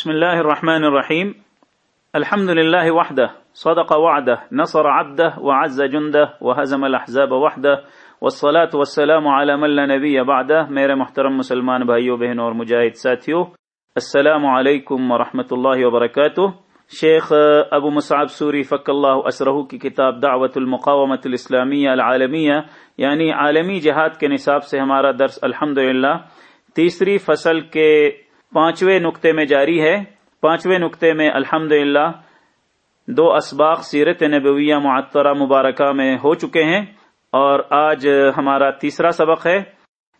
بسم الله الرحمن الرحيم الحمد لله وحده صدق وعده نصر عبده وعز جنده وهزم الأحزاب وحده والصلاة والسلام على من لا نبي بعده میرے محترم مسلمان بھائیوں بہنوں اور مجاہد ساتھیوں السلام علیکم ورحمۃ اللہ وبرکاتہ. شیخ ابو مصعب سوری فق اللہ اسرہ کی کتاب دعوت المقامت الاسلامیہ العالمیہ. یعنی عالمی جہاد کے نصاب سے ہمارا درس الحمد تیسری فصل کے پانچویں نقطے میں جاری ہے۔ پانچویں نقطے میں الحمد دو اسباق سیرت نبویہ معطرہ مبارکہ میں ہو چکے ہیں اور آج ہمارا تیسرا سبق ہے۔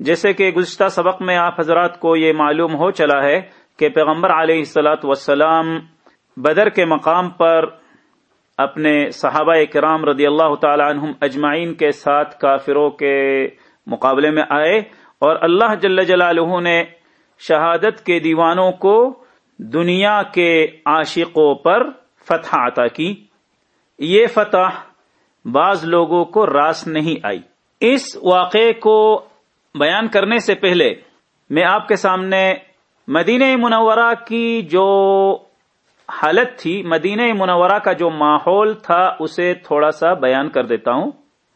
جیسے کہ گزشتہ سبق میں آپ حضرات کو یہ معلوم ہو چلا ہے کہ پیغمبر علیہ السلاۃ وسلام بدر کے مقام پر اپنے صحابہ کرام رضی اللہ تعالی عنہم اجمعین کے ساتھ کافروں کے مقابلے میں آئے اور اللہ جل جلالہ نے شہادت کے دیوانوں کو دنیا کے عاشقوں پر فتح عطا کی۔ یہ فتح بعض لوگوں کو راس نہیں آئی۔ اس واقعے کو بیان کرنے سے پہلے میں آپ کے سامنے مدینہ منورہ کی جو حالت تھی، مدینہ منورہ کا جو ماحول تھا، اسے تھوڑا سا بیان کر دیتا ہوں۔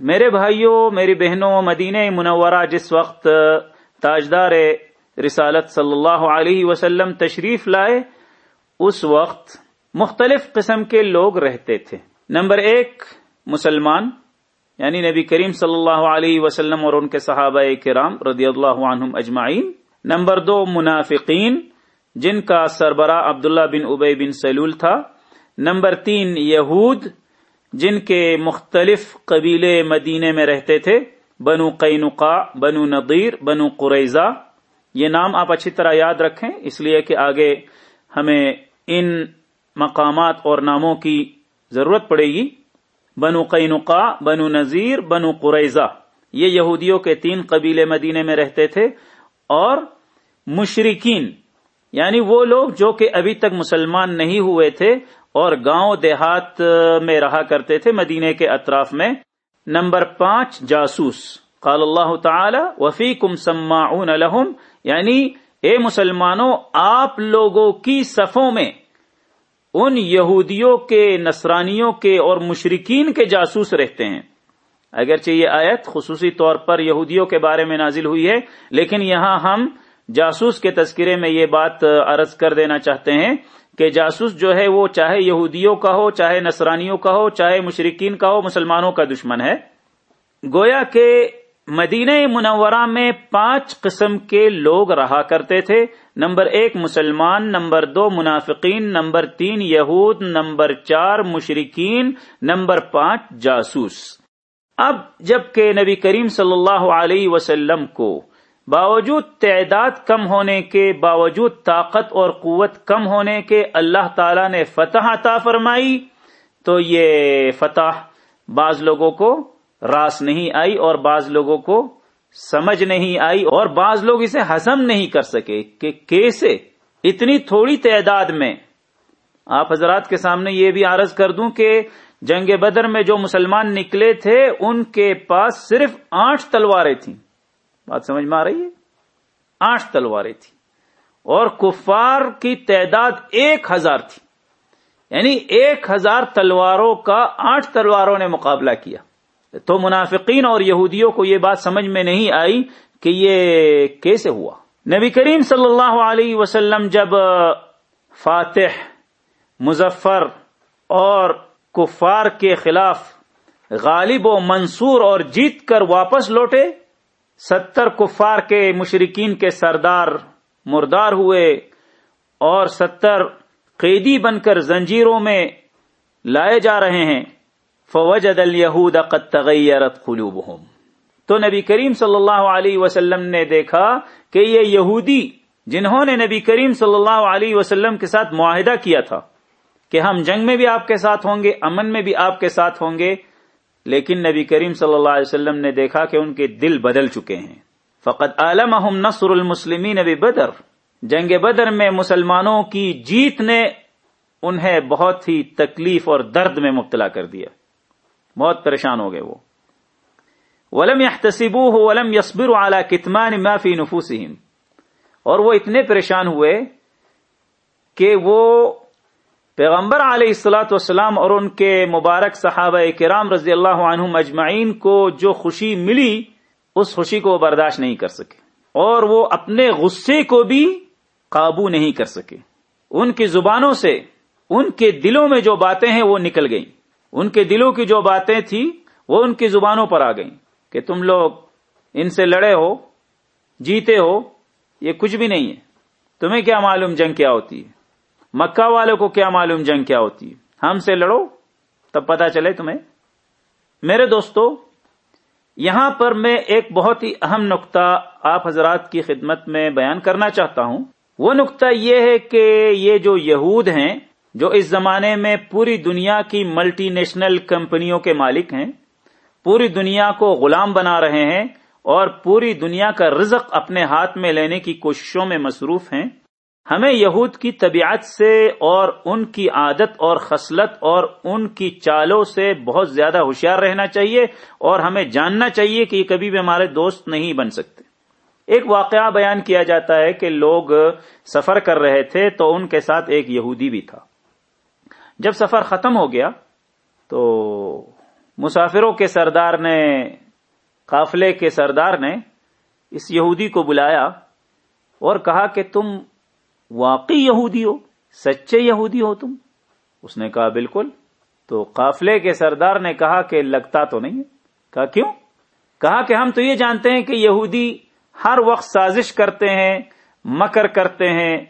میرے بھائیوں، میری بہنوں، مدینہ منورہ جس وقت تاجدار رسالت صلی اللہ علیہ وسلم تشریف لائے، اس وقت مختلف قسم کے لوگ رہتے تھے۔ نمبر ایک، مسلمان یعنی نبی کریم صلی اللہ علیہ وسلم اور ان کے صحابہ کرام رضی اللہ عنہم اجمعین۔ نمبر دو، منافقین، جن کا سربراہ عبداللہ بن ابئی بن سلول تھا۔ نمبر تین، یہود، جن کے مختلف قبیلے مدینے میں رہتے تھے۔ بنو قینقا بنو نذیر بنو قریضہ یہ نام آپ اچھی طرح یاد رکھیں، اس لیے کہ آگے ہمیں ان مقامات اور ناموں کی ضرورت پڑے گی۔ بنو قینقا بنو نذیر، بنو قریضہ یہ یہودیوں کے تین قبیلے مدینے میں رہتے تھے۔ اور مشرقین یعنی وہ لوگ جو کہ ابھی تک مسلمان نہیں ہوئے تھے اور گاؤں دیہات میں رہا کرتے تھے مدینے کے اطراف میں۔ نمبر پانچ، جاسوس۔ قال اللہ تعالی وفی کم سما لہم یعنی اے مسلمانوں، آپ لوگوں کی صفوں میں ان یہودیوں کے، نصرانیوں کے اور مشرقین کے جاسوس رہتے ہیں۔ اگرچہ یہ آیت خصوصی طور پر یہودیوں کے بارے میں نازل ہوئی ہے، لیکن یہاں ہم جاسوس کے تذکرے میں یہ بات عرض کر دینا چاہتے ہیں کہ جاسوس جو ہے وہ چاہے یہودیوں کا ہو، چاہے نصرانیوں کا ہو، چاہے مشرقین کا ہو، مسلمانوں کا دشمن ہے۔ گویا کہ مدینہ منورہ میں پانچ قسم کے لوگ رہا کرتے تھے۔ نمبر ایک مسلمان، نمبر دو منافقین، نمبر تین یہود، نمبر چار مشرقین نمبر پانچ جاسوس۔ اب جبکہ نبی کریم صلی اللہ علیہ وسلم کو باوجود تعداد کم ہونے کے باوجود طاقت اور قوت کم ہونے کے اللہ تعالی نے فتح عطا فرمائی، تو یہ فتح بعض لوگوں کو راس نہیں آئی اور بعض لوگوں کو سمجھ نہیں آئی اور بعض لوگ اسے ہزم نہیں کر سکے کہ کیسے؟ اتنی تھوڑی تعداد میں۔ آپ حضرات کے سامنے یہ بھی عرض کر دوں کہ جنگ بدر میں جو مسلمان نکلے تھے، ان کے پاس صرف آٹھ تلواریں تھیں۔ بات سمجھ میں آ رہی ہے؟ آٹھ تلواریں تھیں۔ اور کفار کی تعداد ایک ہزار تھی۔ یعنی ایک ہزار تلواروں کا آٹھ تلواروں نے مقابلہ کیا۔ تو منافقین اور یہودیوں کو یہ بات سمجھ میں نہیں آئی کہ یہ کیسے ہوا۔ نبی کریم صلی اللہ علیہ وسلم جب فاتح، مظفر اور کفار کے خلاف غالب و منصور اور جیت کر واپس لوٹے، ستر کفار کے مشرقین کے سردار مردار ہوئے اور ستر قیدی بن کر زنجیروں میں لائے جا رہے ہیں۔ فوجد الیہود قد تغیرت قلوبهم. تو نبی کریم صلی اللہ علیہ وسلم نے دیکھا کہ یہ یہودی جنہوں نے نبی کریم صلی اللہ علیہ وسلم کے ساتھ معاہدہ کیا تھا کہ ہم جنگ میں بھی آپ کے ساتھ ہوں گے، امن میں بھی آپ کے ساتھ ہوں گے، لیکن نبی کریم صلی اللہ علیہ وسلم نے دیکھا کہ ان کے دل بدل چکے ہیں۔ فقط عالم نصر المسلمین نبی بدر جنگ بدر میں مسلمانوں کی جیت نے انہیں بہت ہی تکلیف اور درد میں مبتلا کر دیا۔ بہت پریشان ہو گئے وہ۔ ولم يحتسبوه ولم يصبروا على ما اعلی کتمان معافی اور وہ اتنے پریشان ہوئے کہ وہ پیغمبر علیہ السلاۃ والسلام اور ان کے مبارک صحابہ کرام رضی اللہ عنہ مجمعین کو جو خوشی ملی، اس خوشی کو وہ برداشت نہیں کر سکے۔ اور وہ اپنے غصے کو بھی قابو نہیں کر سکے۔ ان کی زبانوں سے، ان کے دلوں میں جو باتیں ہیں وہ نکل گئیں۔ ان کے دلوں کی جو باتیں تھیں، وہ ان کی زبانوں پر آ گئیں کہ تم لوگ ان سے لڑے ہو، جیتے ہو، یہ کچھ بھی نہیں ہے۔ تمہیں کیا معلوم جنگ کیا ہوتی ہے؟ مکہ والوں کو کیا معلوم جنگ کیا ہوتی ہے؟ ہم سے لڑو، تب پتا چلے تمہیں۔ میرے دوستو، یہاں پر میں ایک بہت ہی اہم نقطہ آپ حضرات کی خدمت میں بیان کرنا چاہتا ہوں۔ وہ نقطہ یہ ہے کہ یہ جو یہود ہیں جو اس زمانے میں پوری دنیا کی ملٹی نیشنل کمپنیوں کے مالک ہیں، پوری دنیا کو غلام بنا رہے ہیں اور پوری دنیا کا رزق اپنے ہاتھ میں لینے کی کوششوں میں مصروف ہیں۔ ہمیں یہود کی طبیعت سے اور ان کی عادت اور خصلت اور ان کی چالوں سے بہت زیادہ ہوشیار رہنا چاہیے اور ہمیں جاننا چاہیے کہ یہ کبھی بھی ہمارے دوست نہیں بن سکتے۔ ایک واقعہ بیان کیا جاتا ہے کہ لوگ سفر کر رہے تھے تو ان کے ساتھ ایک یہودی بھی تھا۔ جب سفر ختم ہو گیا تو مسافروں کے سردار نے، قافلے کے سردار نے اس یہودی کو بلایا اور کہا کہ تم واقعی یہودی ہو، سچے یہودی ہو تم۔ اس نے کہا بالکل۔ تو قافلے کے سردار نے کہا کہ لگتا تو نہیں ہے۔ کہا کیوں؟ کہا کہ ہم تو یہ جانتے ہیں کہ یہودی ہر وقت سازش کرتے ہیں، مکر کرتے ہیں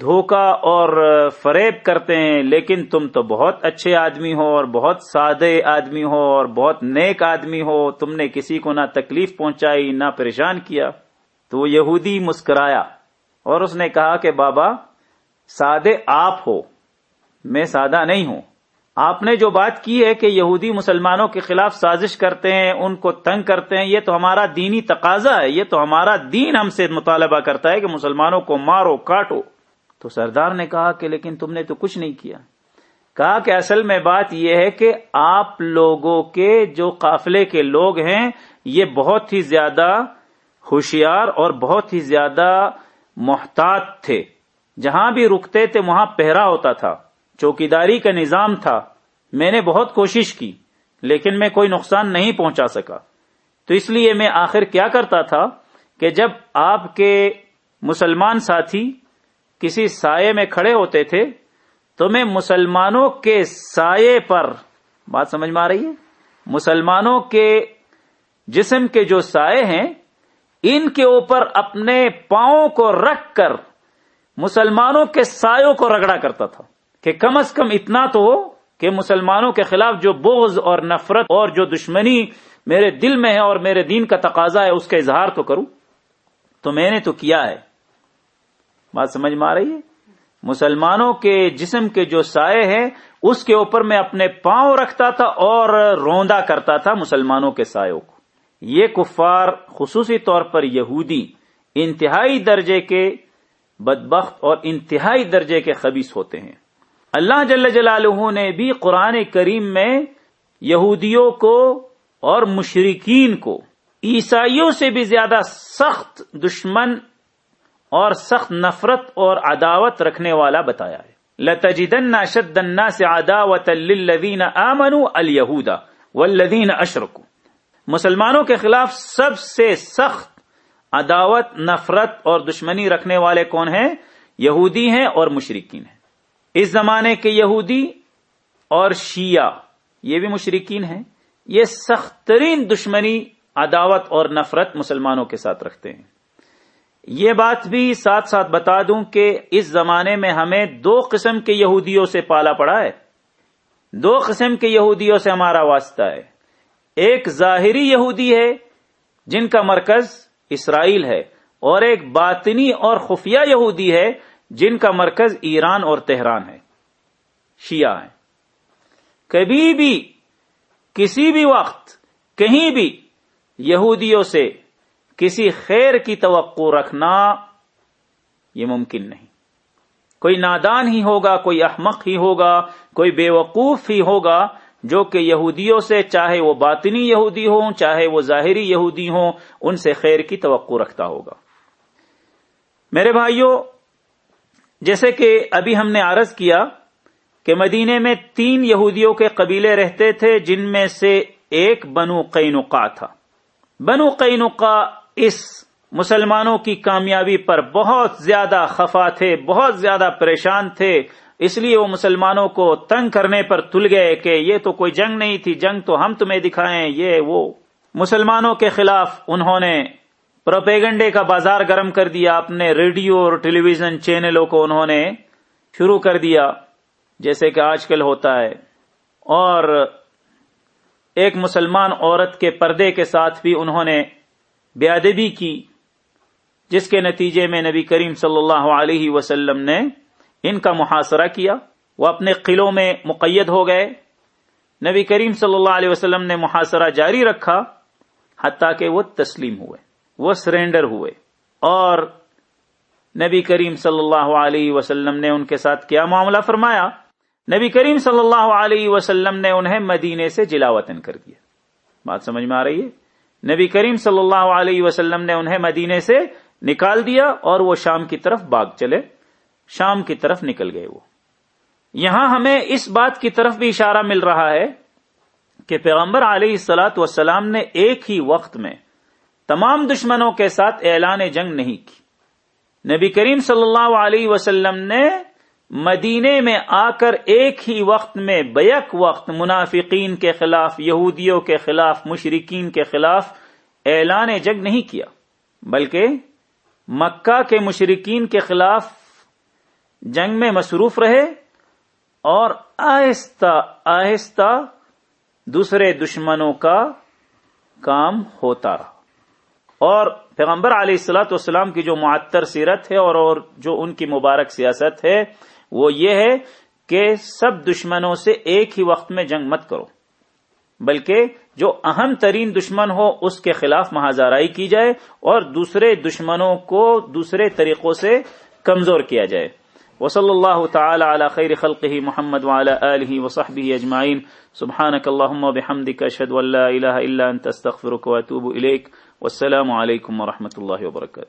دھوکا اور فریب کرتے ہیں، لیکن تم تو بہت اچھے آدمی ہو اور بہت سادے آدمی ہو اور بہت نیک آدمی ہو، تم نے کسی کو نہ تکلیف پہنچائی، نہ پریشان کیا۔ تو وہ یہودی مسکرایا اور اس نے کہا کہ بابا، سادے آپ ہو، میں سادہ نہیں ہوں۔ آپ نے جو بات کی ہے کہ یہودی مسلمانوں کے خلاف سازش کرتے ہیں، ان کو تنگ کرتے ہیں، یہ تو ہمارا دینی تقاضا ہے، یہ تو ہمارا دین ہم سے مطالبہ کرتا ہے کہ مسلمانوں کو مارو، کاٹو۔ تو سردار نے کہا کہ لیکن تم نے تو کچھ نہیں کیا۔ کہا کہ اصل میں بات یہ ہے کہ آپ لوگوں کے جو قافلے کے لوگ ہیں، یہ بہت ہی زیادہ ہوشیار اور بہت ہی زیادہ محتاط تھے۔ جہاں بھی رکتے تھے، وہاں پہرا ہوتا تھا۔ چوکیداری کا نظام تھا۔ میں نے بہت کوشش کی، لیکن میں کوئی نقصان نہیں پہنچا سکا۔ تو اس لیے میں آخر کیا کرتا تھا کہ جب آپ کے مسلمان ساتھی کسی سائے میں کھڑے ہوتے تھے تو میں مسلمانوں کے سائے پر، بات سمجھ میں آ رہی ہے؟ مسلمانوں کے جسم کے جو سائے ہیں، ان کے اوپر اپنے پاؤں کو رکھ کر مسلمانوں کے سایوں کو رگڑا کرتا تھا۔ کہ کم از کم اتنا تو ہو کہ مسلمانوں کے خلاف جو بغض اور نفرت اور جو دشمنی میرے دل میں ہے اور میرے دین کا تقاضا ہے، اس کا اظہار تو کروں۔ تو میں نے تو کیا ہے۔ بات سمجھ میں آ رہی ہے؟ مسلمانوں کے جسم کے جو سائے ہیں، اس کے اوپر میں اپنے پاؤں رکھتا تھا اور روندا کرتا تھا مسلمانوں کے سایوں کو۔ یہ کفار خصوصی طور پر یہودی انتہائی درجے کے بدبخت اور انتہائی درجے کے خبیص ہوتے ہیں۔ اللہ جل جلالہ نے بھی قرآن کریم میں یہودیوں کو اور مشرقین کو، عیسائیوں سے بھی زیادہ سخت دشمن اور سخت نفرت اور عداوت رکھنے والا بتایا ہے۔ لتجدن اشد الناس عداوة للذین آمنوا اليهود والذین اشرکوا۔ مسلمانوں کے خلاف سب سے سخت عداوت، نفرت اور دشمنی رکھنے والے کون ہیں؟ یہودی ہیں اور مشرقین ہیں۔ اس زمانے کے یہودی اور شیعہ، یہ بھی مشرقین ہیں۔ یہ سخت ترین دشمنی، عداوت اور نفرت مسلمانوں کے ساتھ رکھتے ہیں۔ یہ بات بھی ساتھ ساتھ بتا دوں کہ اس زمانے میں ہمیں دو قسم کے یہودیوں سے پالا پڑا ہے۔ دو قسم کے یہودیوں سے ہمارا واسطہ ہے۔ ایک ظاہری یہودی ہے جن کا مرکز اسرائیل ہے اور ایک باطنی اور خفیہ یہودی ہے جن کا مرکز ایران اور تہران ہے۔ شیعہ ہے کبھی بھی، کسی بھی وقت کہیں بھی یہودیوں سے کسی خیر کی توقع رکھنا یہ ممکن نہیں۔ کوئی نادان ہی ہوگا، کوئی احمق ہی ہوگا، کوئی بے وقوف ہی ہوگا، جو کہ یہودیوں سے چاہے وہ باطنی یہودی ہوں، چاہے وہ ظاہری یہودی ہوں، ان سے خیر کی توقع رکھتا ہوگا۔ میرے بھائیوں جیسے کہ ابھی ہم نے عرض کیا کہ مدینے میں تین یہودیوں کے قبیلے رہتے تھے، جن میں سے ایک بنو قینقا تھا۔ بنو قینقا اس مسلمانوں کی کامیابی پر بہت زیادہ خفا تھے، بہت زیادہ پریشان تھے۔ اس لیے وہ مسلمانوں کو تنگ کرنے پر تل گئے کہ یہ تو کوئی جنگ نہیں تھی، جنگ تو ہم تمہیں دکھائیں۔ یہ وہ مسلمانوں کے خلاف انہوں نے پروپیگنڈے کا بازار گرم کر دیا، اپنے ریڈیو اور ٹیلی ویژن چینلوں کو انہوں نے شروع کر دیا، جیسے کہ آج کل ہوتا ہے۔ اور ایک مسلمان عورت کے پردے کے ساتھ بھی انہوں نے بے ادبی کی، جس کے نتیجے میں نبی کریم صلی اللہ علیہ وسلم نے ان کا محاصرہ کیا، وہ اپنے قلعوں میں مقید ہو گئے۔ نبی کریم صلی اللہ علیہ وسلم نے محاصرہ جاری رکھا، حتیٰ کہ وہ تسلیم ہوئے، وہ سرینڈر ہوئے۔ اور نبی کریم صلی اللہ علیہ وسلم نے ان کے ساتھ کیا معاملہ فرمایا؟ نبی کریم صلی اللہ علیہ وسلم نے انہیں مدینے سے جلا وطن کر دیا۔ بات سمجھ میں آ رہی ہے؟ نبی کریم صلی اللہ علیہ وسلم نے انہیں مدینے سے نکال دیا اور وہ شام کی طرف باغ چلے۔ شام کی طرف نکل گئے وہ۔ یہاں ہمیں اس بات کی طرف بھی اشارہ مل رہا ہے کہ پیغمبر علیہ السلاۃ وسلام نے ایک ہی وقت میں تمام دشمنوں کے ساتھ اعلان جنگ نہیں کی۔ نبی کریم صلی اللہ علیہ وسلم نے مدینے میں آ کر ایک ہی وقت میں بیک وقت منافقین کے خلاف، یہودیوں کے خلاف مشرقین کے خلاف اعلان جنگ نہیں کیا، بلکہ مکہ کے مشرقین کے خلاف جنگ میں مصروف رہے اور آہستہ آہستہ دوسرے دشمنوں کا کام ہوتا رہا۔ اور پیغمبر علیہ السلاۃ والسلام کی جو معطر سیرت ہے اور اور جو ان کی مبارک سیاست ہے وہ یہ ہے کہ سب دشمنوں سے ایک ہی وقت میں جنگ مت کرو، بلکہ جو اہم ترین دشمن ہو اس کے خلاف محاذارائی کی جائے اور دوسرے دشمنوں کو دوسرے طریقوں سے کمزور کیا جائے۔ وصلی اللہ تعالی علی خیر خلقه محمد وعلى آله وصحبه اجمعین۔ سبحانك اللهم وبحمدك اشهد ان لا اله الا انت استغفرك واتوب اليك والسلام علیکم ورحمۃ اللہ وبرکاتہ۔